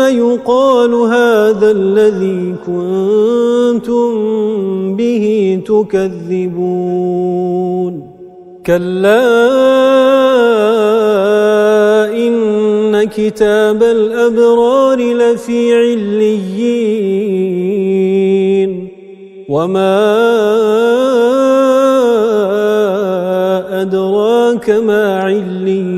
يقال هذا الذي كنتم به تكذبون. كلا إن كتاب الأبرار لفي عليين. وما أدراك ما عليون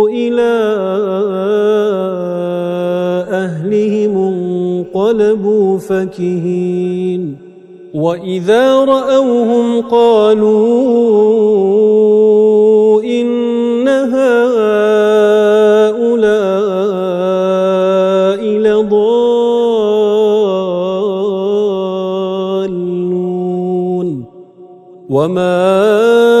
إلى أهلهم انقلبوا فكهين. وإذا رأوهم قالوا إن هؤلاء لضالون. وما